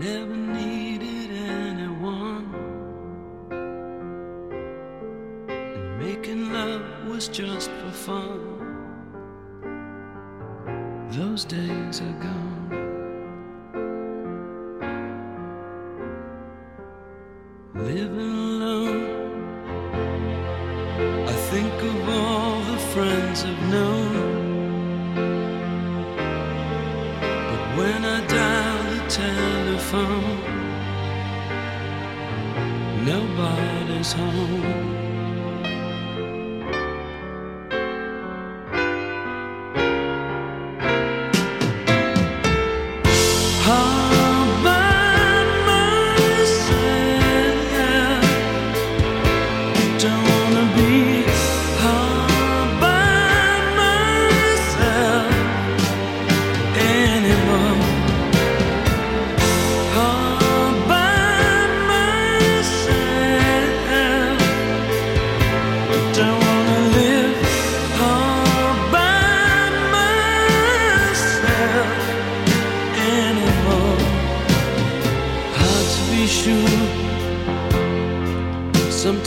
never needed anyone. And making love was just for fun. Those days are gone. Living alone, I think of all the friends I've known. When I dial the town nobody's home.